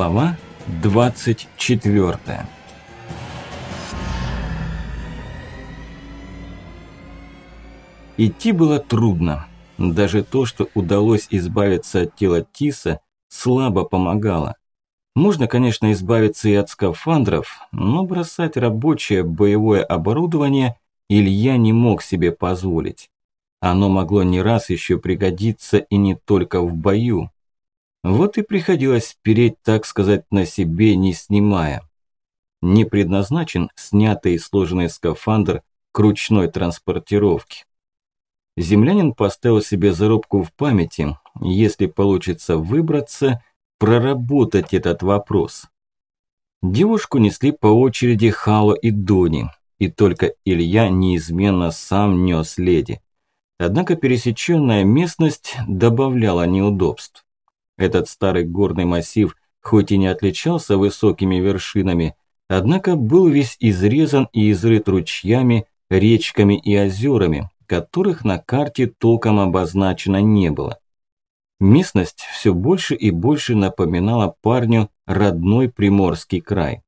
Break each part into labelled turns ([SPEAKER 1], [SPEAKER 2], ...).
[SPEAKER 1] Глава 24 Идти было трудно. Даже то, что удалось избавиться от тела Тиса, слабо помогало. Можно, конечно, избавиться и от скафандров, но бросать рабочее боевое оборудование Илья не мог себе позволить. Оно могло не раз еще пригодиться и не только в бою. Вот и приходилось переть, так сказать, на себе, не снимая. Не предназначен снятый и сложенный скафандр к ручной транспортировке. Землянин поставил себе зарубку в памяти, если получится выбраться, проработать этот вопрос. Девушку несли по очереди Хало и Дони, и только Илья неизменно сам нес леди. Однако пересеченная местность добавляла неудобств. Этот старый горный массив хоть и не отличался высокими вершинами, однако был весь изрезан и изрыт ручьями, речками и озерами, которых на карте толком обозначено не было. Местность все больше и больше напоминала парню родной Приморский край.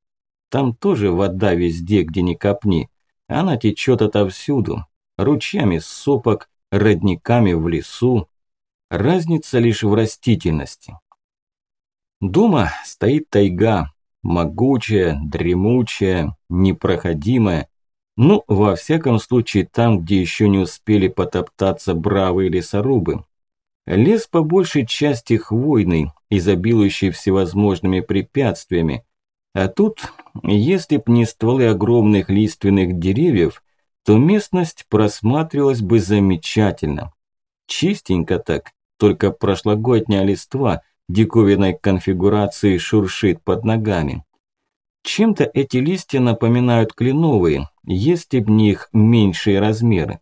[SPEAKER 1] Там тоже вода везде, где ни копни. Она течет отовсюду, ручьями сопок, родниками в лесу. Разница лишь в растительности. Дома стоит тайга, могучая, дремучая, непроходимая. Ну, во всяком случае, там, где еще не успели потоптаться бравые лесорубы. Лес по большей части хвойный, изобилующий всевозможными препятствиями. А тут, если б не стволы огромных лиственных деревьев, то местность просматривалась бы замечательно. Чистенько так, только прошлогодняя листва диковинной конфигурации шуршит под ногами. Чем-то эти листья напоминают кленовые, если б не их меньшие размеры.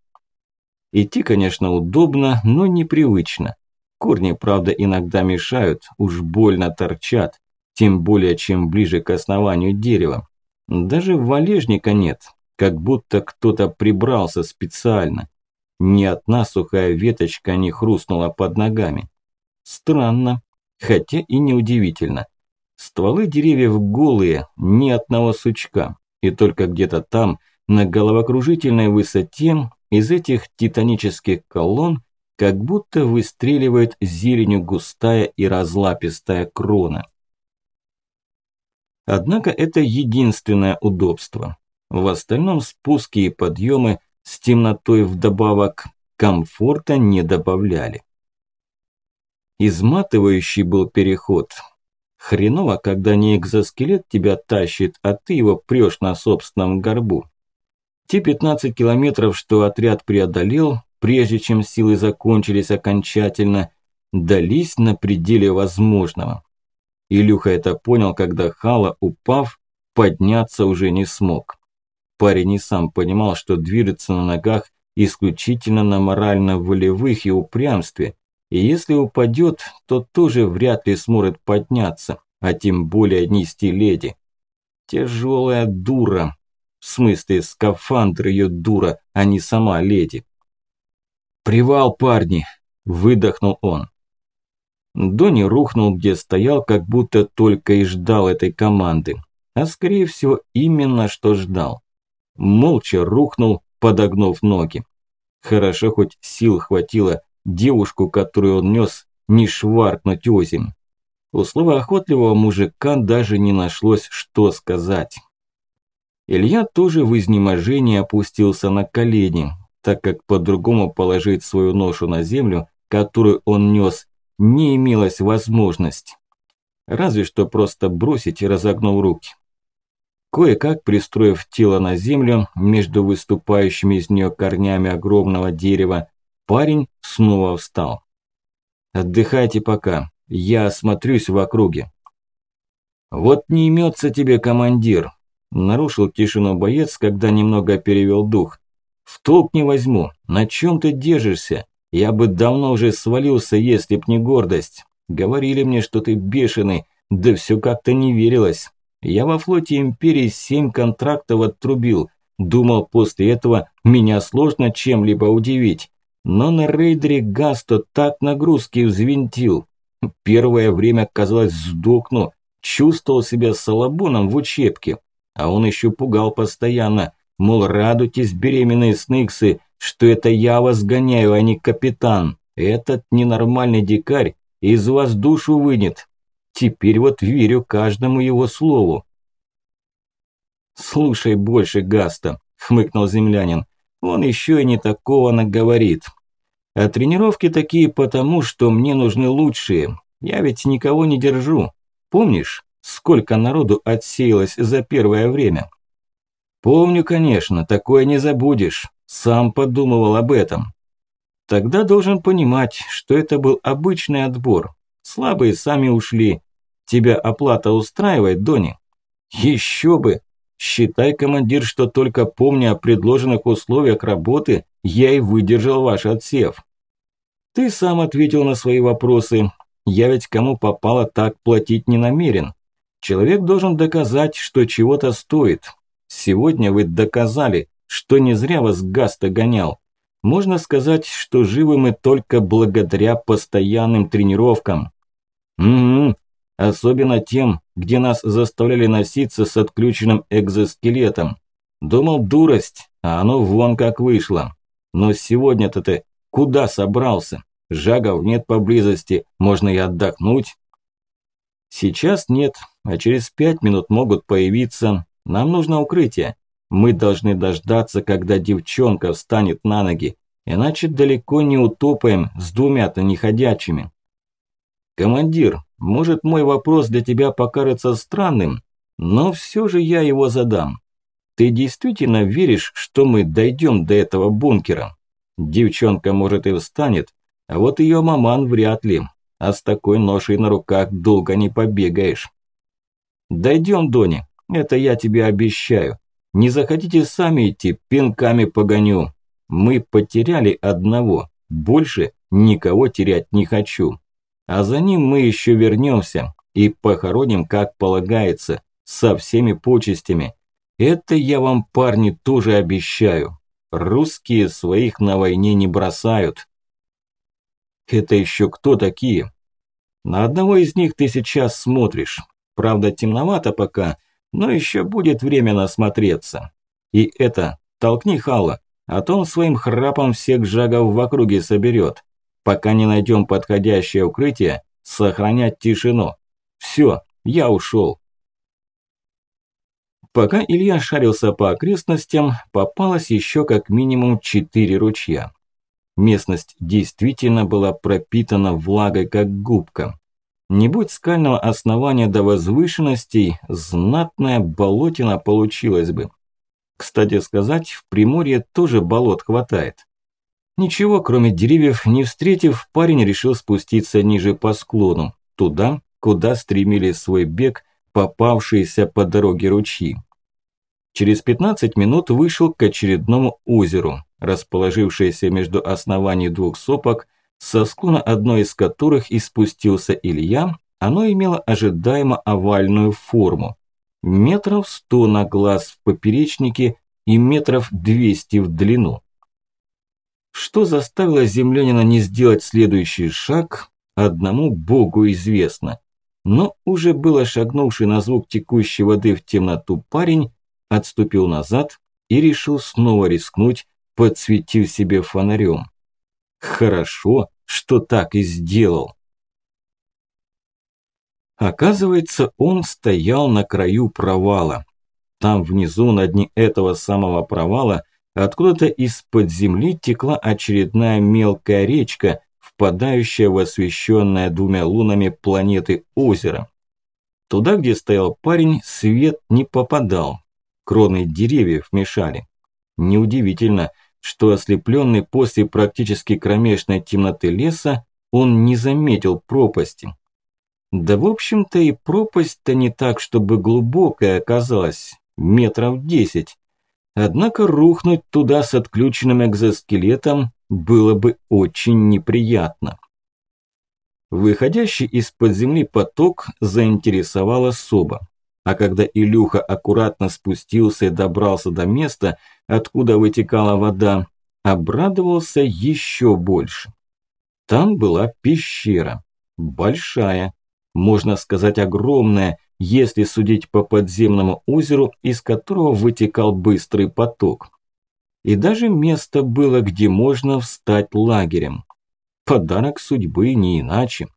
[SPEAKER 1] Идти, конечно, удобно, но непривычно. Корни, правда, иногда мешают, уж больно торчат, тем более, чем ближе к основанию дерева. Даже валежника нет, как будто кто-то прибрался специально. Ни одна сухая веточка не хрустнула под ногами. Странно, хотя и неудивительно. Стволы деревьев голые, ни одного сучка, и только где-то там, на головокружительной высоте, из этих титанических колонн, как будто выстреливает зеленью густая и разлапистая крона. Однако это единственное удобство. В остальном спуски и подъемы с темнотой вдобавок комфорта не добавляли. Изматывающий был переход. Хреново, когда не экзоскелет тебя тащит, а ты его прешь на собственном горбу. Те 15 километров, что отряд преодолел, прежде чем силы закончились окончательно, дались на пределе возможного. Илюха это понял, когда Хала, упав, подняться уже не смог. Парень и сам понимал, что движется на ногах исключительно на морально-волевых и упрямстве, и если упадет, то тоже вряд ли сможет подняться, а тем более нести леди. Тяжелая дура. В смысле, скафандр ее дура, а не сама леди. «Привал, парни!» – выдохнул он. Дони рухнул, где стоял, как будто только и ждал этой команды. А скорее всего, именно что ждал молча рухнул, подогнув ноги. Хорошо хоть сил хватило девушку, которую он нес, не шваркнуть озим. У слова охотливого мужика даже не нашлось, что сказать. Илья тоже в изнеможении опустился на колени, так как по-другому положить свою ношу на землю, которую он нес, не имелось возможности. Разве что просто бросить и разогнул руки. Кое-как пристроив тело на землю между выступающими из нее корнями огромного дерева, парень снова встал. «Отдыхайте пока, я осмотрюсь в округе». «Вот не имется тебе, командир», – нарушил тишину боец, когда немного перевел дух. «В толк не возьму, на чем ты держишься? Я бы давно уже свалился, если б не гордость. Говорили мне, что ты бешеный, да все как-то не верилось». Я во флоте Империи семь контрактов отрубил. Думал, после этого меня сложно чем-либо удивить. Но на рейдере Гасто так нагрузки взвинтил. Первое время казалось сдохну, чувствовал себя салабоном в учебке. А он еще пугал постоянно, мол, радуйтесь, беременные сниксы, что это я вас гоняю, а не капитан. Этот ненормальный дикарь из вас душу вынет. Теперь вот верю каждому его слову. «Слушай больше, Гаста», – хмыкнул землянин. «Он еще и не такого наговорит. А тренировки такие потому, что мне нужны лучшие. Я ведь никого не держу. Помнишь, сколько народу отсеялось за первое время?» «Помню, конечно, такое не забудешь. Сам подумывал об этом. Тогда должен понимать, что это был обычный отбор. Слабые сами ушли. Тебя оплата устраивает, Дони? Еще бы! Считай, командир, что только помня о предложенных условиях работы, я и выдержал ваш отсев. Ты сам ответил на свои вопросы. Я ведь кому попало так платить не намерен. Человек должен доказать, что чего-то стоит. Сегодня вы доказали, что не зря вас Гаста гонял. Можно сказать, что живы мы только благодаря постоянным тренировкам. Угу, особенно тем, где нас заставляли носиться с отключенным экзоскелетом. Думал, дурость, а оно вон как вышло. Но сегодня-то ты куда собрался? Жагов нет поблизости, можно и отдохнуть. Сейчас нет, а через пять минут могут появиться. Нам нужно укрытие. Мы должны дождаться, когда девчонка встанет на ноги, иначе далеко не утопаем с двумя-то неходячими. Командир, может мой вопрос для тебя покажется странным, но все же я его задам. Ты действительно веришь, что мы дойдем до этого бункера? Девчонка, может, и встанет, а вот ее маман вряд ли, а с такой ношей на руках долго не побегаешь. Дойдем, Дони, это я тебе обещаю. Не захотите сами идти, пинками погоню. Мы потеряли одного, больше никого терять не хочу. А за ним мы еще вернемся и похороним, как полагается, со всеми почестями. Это я вам, парни, тоже обещаю. Русские своих на войне не бросают. Это еще кто такие? На одного из них ты сейчас смотришь. Правда, темновато пока, но еще будет время насмотреться. И это, толкни Хала, а то он своим храпом всех жагов в округе соберет. Пока не найдем подходящее укрытие, сохранять тишину. Все, я ушел. Пока Илья шарился по окрестностям, попалось еще как минимум четыре ручья. Местность действительно была пропитана влагой, как губка. Не будь скального основания до возвышенностей, знатная болотина получилась бы. Кстати сказать, в Приморье тоже болот хватает. Ничего, кроме деревьев, не встретив, парень решил спуститься ниже по склону, туда, куда стремили свой бег попавшиеся по дороге ручьи. Через 15 минут вышел к очередному озеру, расположившееся между оснований двух сопок – со склона одной из которых и спустился Илья, оно имело ожидаемо овальную форму. Метров сто на глаз в поперечнике и метров двести в длину. Что заставило землянина не сделать следующий шаг, одному богу известно. Но уже было шагнувший на звук текущей воды в темноту парень, отступил назад и решил снова рискнуть, подсветив себе фонарем. Хорошо, что так и сделал. Оказывается, он стоял на краю провала. Там внизу, на дне этого самого провала, откуда-то из-под земли текла очередная мелкая речка, впадающая в освещенное двумя лунами планеты озеро. Туда, где стоял парень, свет не попадал. Кроны деревьев мешали. Неудивительно, что ослепленный после практически кромешной темноты леса, он не заметил пропасти. Да в общем-то и пропасть-то не так, чтобы глубокая оказалась, метров десять. Однако рухнуть туда с отключенным экзоскелетом было бы очень неприятно. Выходящий из-под земли поток заинтересовал особо. А когда Илюха аккуратно спустился и добрался до места, откуда вытекала вода, обрадовался еще больше. Там была пещера. Большая, можно сказать огромная, если судить по подземному озеру, из которого вытекал быстрый поток. И даже место было, где можно встать лагерем. Подарок судьбы не иначе.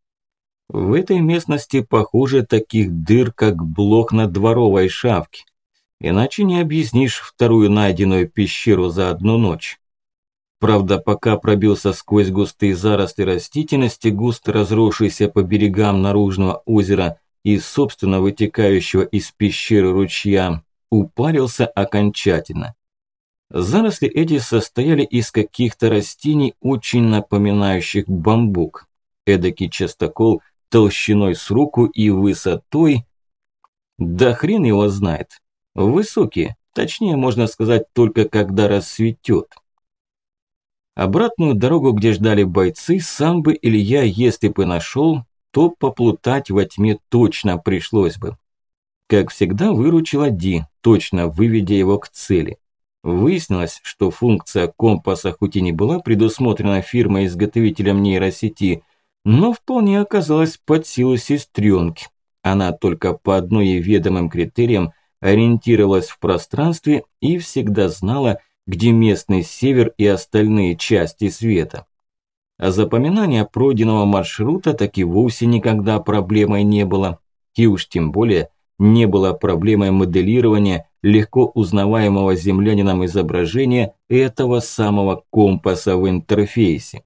[SPEAKER 1] В этой местности, похоже, таких дыр, как блок на дворовой шавке. Иначе не объяснишь вторую найденную пещеру за одну ночь. Правда, пока пробился сквозь густые заросли растительности, густо разросшийся по берегам наружного озера и, собственно, вытекающего из пещеры ручья, упарился окончательно. Заросли эти состояли из каких-то растений, очень напоминающих бамбук. Эдакий частокол толщиной с руку и высотой... Да хрен его знает. Высокие, точнее можно сказать только когда рассветет. Обратную дорогу, где ждали бойцы, сам бы Илья, если бы нашел, то поплутать во тьме точно пришлось бы. Как всегда, выручила Ди, точно выведя его к цели. Выяснилось, что функция компаса хоть и не была предусмотрена фирмой-изготовителем нейросети, но вполне оказалась под силу сестренки. Она только по одной ведомым критериям ориентировалась в пространстве и всегда знала, где местный север и остальные части света. А запоминание пройденного маршрута так и вовсе никогда проблемой не было. И уж тем более не было проблемой моделирования легко узнаваемого землянином изображения этого самого компаса в интерфейсе.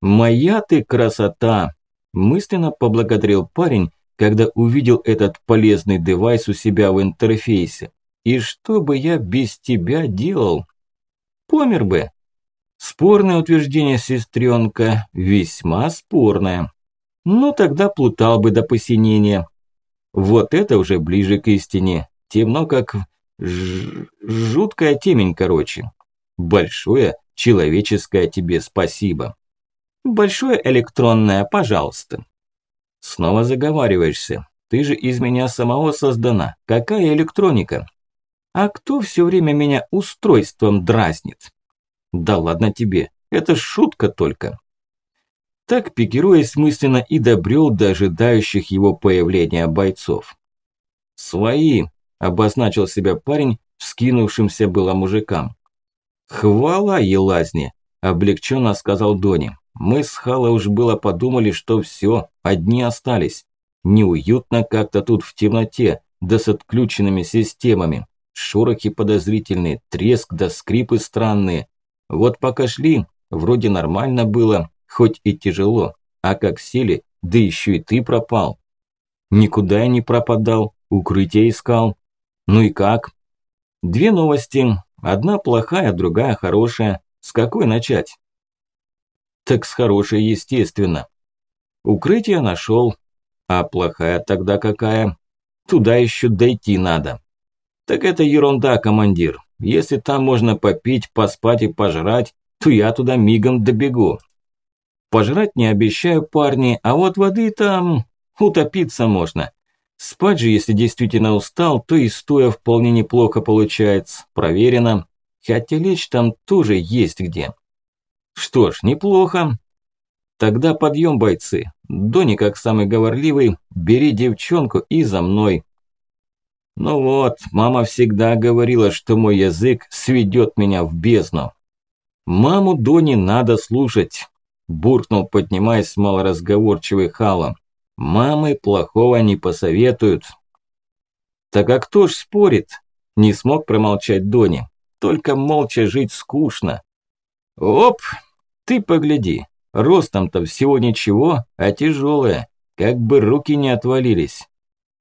[SPEAKER 1] «Моя ты красота!» – мысленно поблагодарил парень, когда увидел этот полезный девайс у себя в интерфейсе. «И что бы я без тебя делал?» «Помер бы!» Спорное утверждение, сестренка, весьма спорное. Ну, тогда плутал бы до посинения. Вот это уже ближе к истине. Темно, как ж... жуткая темень, короче. Большое человеческое тебе спасибо. Большое электронное, пожалуйста. Снова заговариваешься. Ты же из меня самого создана. Какая электроника? А кто все время меня устройством дразнит? Да ладно тебе, это шутка только. Так, пикируясь мысленно, и добрел до ожидающих его появления бойцов. «Свои!» – обозначил себя парень, вскинувшимся было мужикам. «Хвала, елазни!» – облегченно сказал Дони. «Мы с Хала уж было подумали, что все, одни остались. Неуютно как-то тут в темноте, да с отключенными системами. Шорохи подозрительные, треск да скрипы странные. Вот пока шли, вроде нормально было, хоть и тяжело, а как сели, да еще и ты пропал. Никуда я не пропадал, укрытие искал. Ну и как? Две новости, одна плохая, другая хорошая. С какой начать? Так с хорошей, естественно. Укрытие нашел, а плохая тогда какая? Туда еще дойти надо. Так это ерунда, командир. Если там можно попить, поспать и пожрать, то я туда мигом добегу. Пожрать не обещаю, парни, а вот воды там утопиться можно. Спать же, если действительно устал, то и стоя вполне неплохо получается. Проверено. Хотя лечь там тоже есть где. Что ж, неплохо. Тогда подъем, бойцы. Дони, как самый говорливый, бери девчонку и за мной. Ну вот, мама всегда говорила, что мой язык сведет меня в бездну. Маму Дони надо слушать буркнул, поднимаясь с малоразговорчивой халом. Мамы плохого не посоветуют. Так а кто ж спорит? Не смог промолчать Дони. Только молча жить скучно. Оп, ты погляди, ростом-то всего ничего, а тяжелая, как бы руки не отвалились.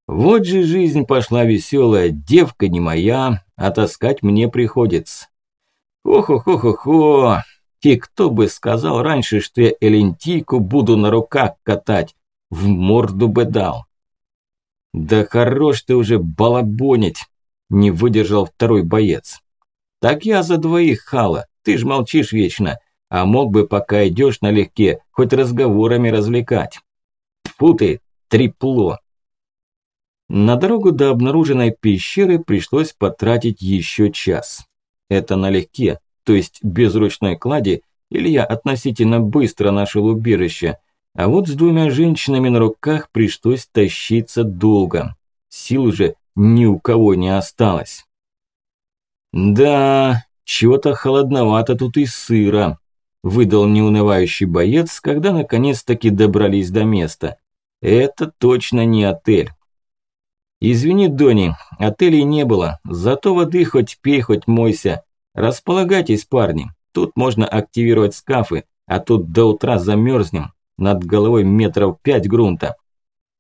[SPEAKER 1] Вот же жизнь пошла веселая, девка не моя, а таскать мне приходится. Ох-ох-ох-ох, и кто бы сказал раньше, что я элентийку буду на руках катать? В морду бы дал. Да хорош ты уже балабонить, не выдержал второй боец. Так я за двоих, Хала, ты ж молчишь вечно, а мог бы, пока идешь налегке, хоть разговорами развлекать. Фу ты, трепло. На дорогу до обнаруженной пещеры пришлось потратить еще час. Это налегке, то есть без ручной клади, Илья относительно быстро нашел убежище, а вот с двумя женщинами на руках пришлось тащиться долго. сил уже ни у кого не осталось. «Да, чего-то холодновато тут и сыро», – выдал неунывающий боец, когда наконец-таки добрались до места. «Это точно не отель». «Извини, Дони, отелей не было, зато воды хоть пей, хоть мойся. Располагайтесь, парни, тут можно активировать скафы, а тут до утра замерзнем, над головой метров пять грунта».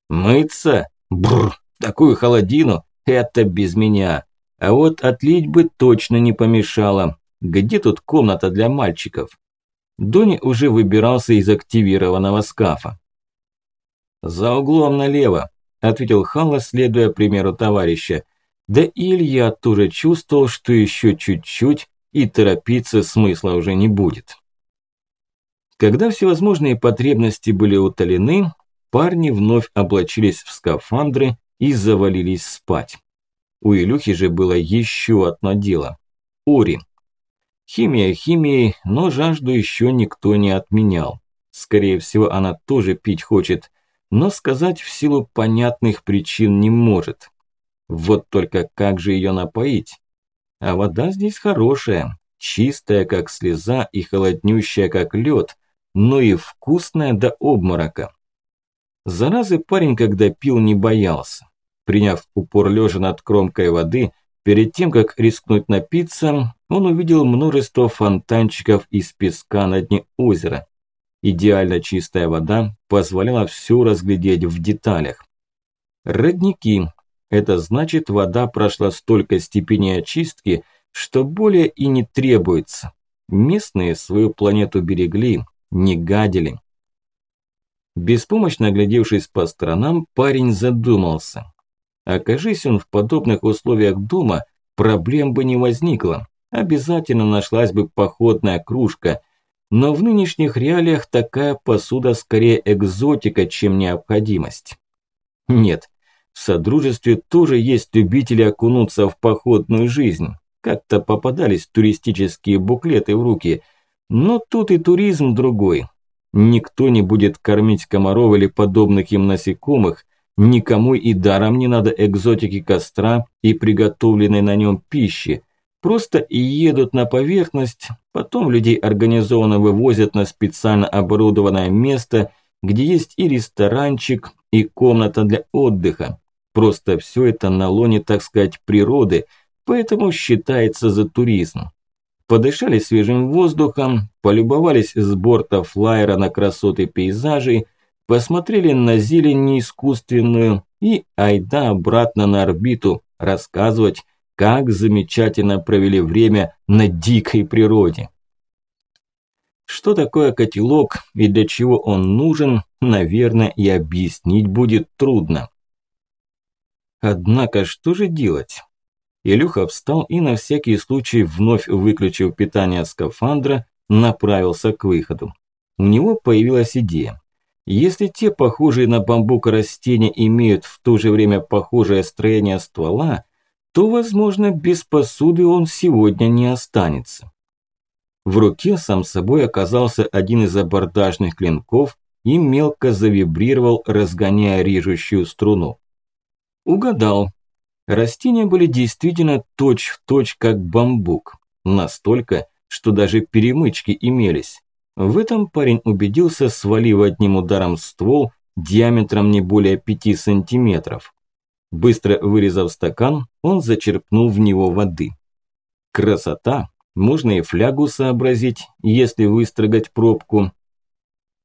[SPEAKER 1] «Мыться? Бррр, такую холодину? Это без меня. А вот отлить бы точно не помешало. Где тут комната для мальчиков? Дони уже выбирался из активированного скафа. «За углом налево», – ответил Халла, следуя примеру товарища. Да и Илья тоже чувствовал, что еще чуть-чуть, и торопиться смысла уже не будет. Когда всевозможные потребности были утолены, парни вновь облачились в скафандры и завалились спать. У Илюхи же было еще одно дело. Ори. Химия химией, но жажду еще никто не отменял. Скорее всего, она тоже пить хочет, но сказать в силу понятных причин не может. Вот только как же ее напоить? А вода здесь хорошая, чистая, как слеза, и холоднющая, как лед, но и вкусная до обморока. Заразы парень, когда пил, не боялся. Приняв упор лежа над кромкой воды, перед тем, как рискнуть напиться, он увидел множество фонтанчиков из песка на дне озера. Идеально чистая вода позволяла все разглядеть в деталях. Родники. Это значит, вода прошла столько степеней очистки, что более и не требуется. Местные свою планету берегли, не гадили. Беспомощно оглядевшись по сторонам, парень задумался. Окажись он в подобных условиях дома, проблем бы не возникло. Обязательно нашлась бы походная кружка. Но в нынешних реалиях такая посуда скорее экзотика, чем необходимость. Нет, в Содружестве тоже есть любители окунуться в походную жизнь. Как-то попадались туристические буклеты в руки. Но тут и туризм другой. Никто не будет кормить комаров или подобных им насекомых, Никому и даром не надо экзотики костра и приготовленной на нем пищи. Просто и едут на поверхность, потом людей организованно вывозят на специально оборудованное место, где есть и ресторанчик, и комната для отдыха. Просто все это на лоне, так сказать, природы, поэтому считается за туризм. Подышали свежим воздухом, полюбовались с борта флайера на красоты пейзажей, посмотрели на зелень неискусственную и айда обратно на орбиту рассказывать, как замечательно провели время на дикой природе. Что такое котелок и для чего он нужен, наверное, и объяснить будет трудно. Однако, что же делать? Илюха встал и на всякий случай, вновь выключив питание скафандра, направился к выходу. У него появилась идея. Если те, похожие на бамбук растения, имеют в то же время похожее строение ствола, то, возможно, без посуды он сегодня не останется. В руке сам собой оказался один из абордажных клинков и мелко завибрировал, разгоняя режущую струну. Угадал. Растения были действительно точь-в-точь точь как бамбук. Настолько, что даже перемычки имелись. В этом парень убедился, свалив одним ударом ствол диаметром не более 5 сантиметров. Быстро вырезав стакан, он зачерпнул в него воды. Красота! Можно и флягу сообразить, если выстрогать пробку.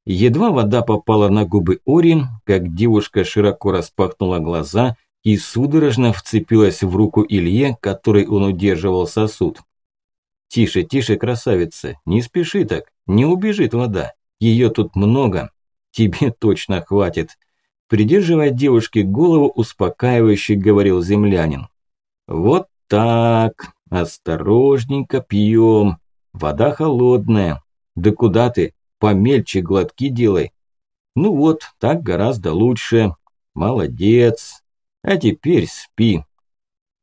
[SPEAKER 1] Едва вода попала на губы Ори, как девушка широко распахнула глаза и судорожно вцепилась в руку Илье, который он удерживал сосуд. «Тише, тише, красавица, не спеши так, не убежит вода. Ее тут много. Тебе точно хватит. Придерживая девушке голову, успокаивающе говорил землянин. Вот так. Осторожненько пьем. Вода холодная. Да куда ты? Помельче глотки делай. Ну вот, так гораздо лучше. Молодец. А теперь спи.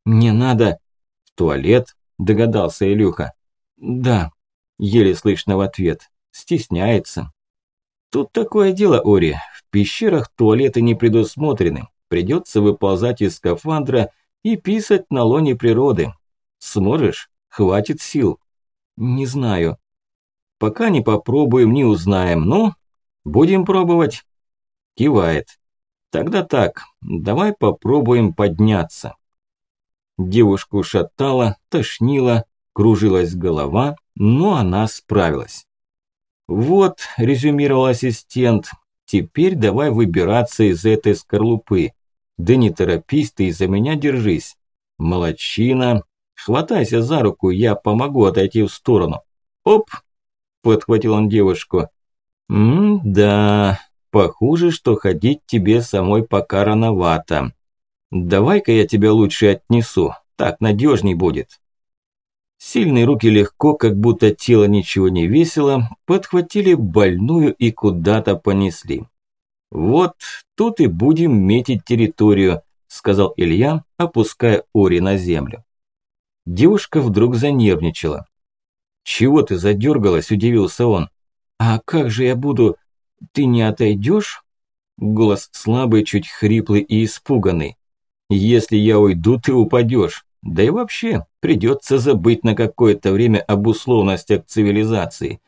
[SPEAKER 1] Мне надо в туалет, догадался Илюха. Да, Еле слышно в ответ. Стесняется. Тут такое дело, Ори. В пещерах туалеты не предусмотрены. Придется выползать из скафандра и писать на лоне природы. Сможешь? Хватит сил. Не знаю. Пока не попробуем, не узнаем. Ну, будем пробовать. Кивает. Тогда так, давай попробуем подняться. Девушку шатало, тошнило, кружилась голова, но она справилась. «Вот», – резюмировал ассистент, – «теперь давай выбираться из этой скорлупы. Да не торопись ты, за меня держись. Молодчина. Хватайся за руку, я помогу отойти в сторону. Оп!» – подхватил он девушку. «М-да, похоже, что ходить тебе самой пока рановато. Давай-ка я тебя лучше отнесу, так надежней будет». Сильные руки легко, как будто тело ничего не весило, подхватили больную и куда-то понесли. «Вот тут и будем метить территорию», – сказал Илья, опуская Ори на землю. Девушка вдруг занервничала. «Чего ты задергалась?» – удивился он. «А как же я буду? Ты не отойдешь?» Голос слабый, чуть хриплый и испуганный. «Если я уйду, ты упадешь. Да и вообще, придется забыть на какое-то время об условностях цивилизации.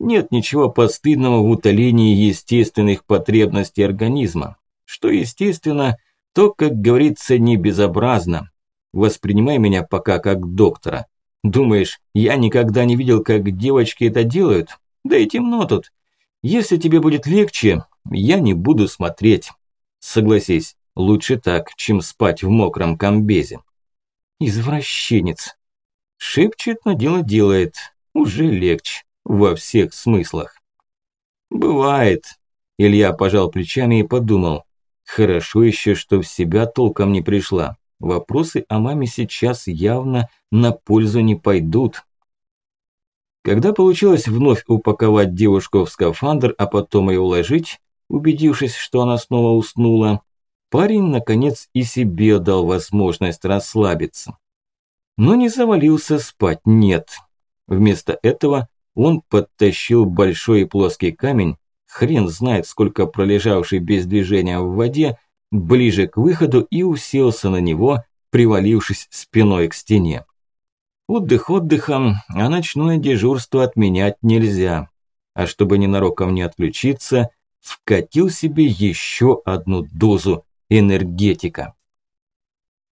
[SPEAKER 1] Нет ничего постыдного в утолении естественных потребностей организма. Что естественно, то, как говорится, не безобразно. Воспринимай меня пока как доктора. Думаешь, я никогда не видел, как девочки это делают? Да и темно тут. Если тебе будет легче, я не буду смотреть. Согласись, лучше так, чем спать в мокром комбезе. Извращенец. Шепчет, но дело делает. Уже легче. Во всех смыслах. Бывает. Илья пожал плечами и подумал. Хорошо еще, что в себя толком не пришла. Вопросы о маме сейчас явно на пользу не пойдут. Когда получилось вновь упаковать девушку в скафандр, а потом ее уложить, убедившись, что она снова уснула, парень, наконец, и себе дал возможность расслабиться. Но не завалился спать, нет. Вместо этого он подтащил большой и плоский камень, хрен знает сколько пролежавший без движения в воде, ближе к выходу и уселся на него, привалившись спиной к стене. Отдых отдыхом, а ночное дежурство отменять нельзя. А чтобы ненароком не отключиться, вкатил себе еще одну дозу энергетика.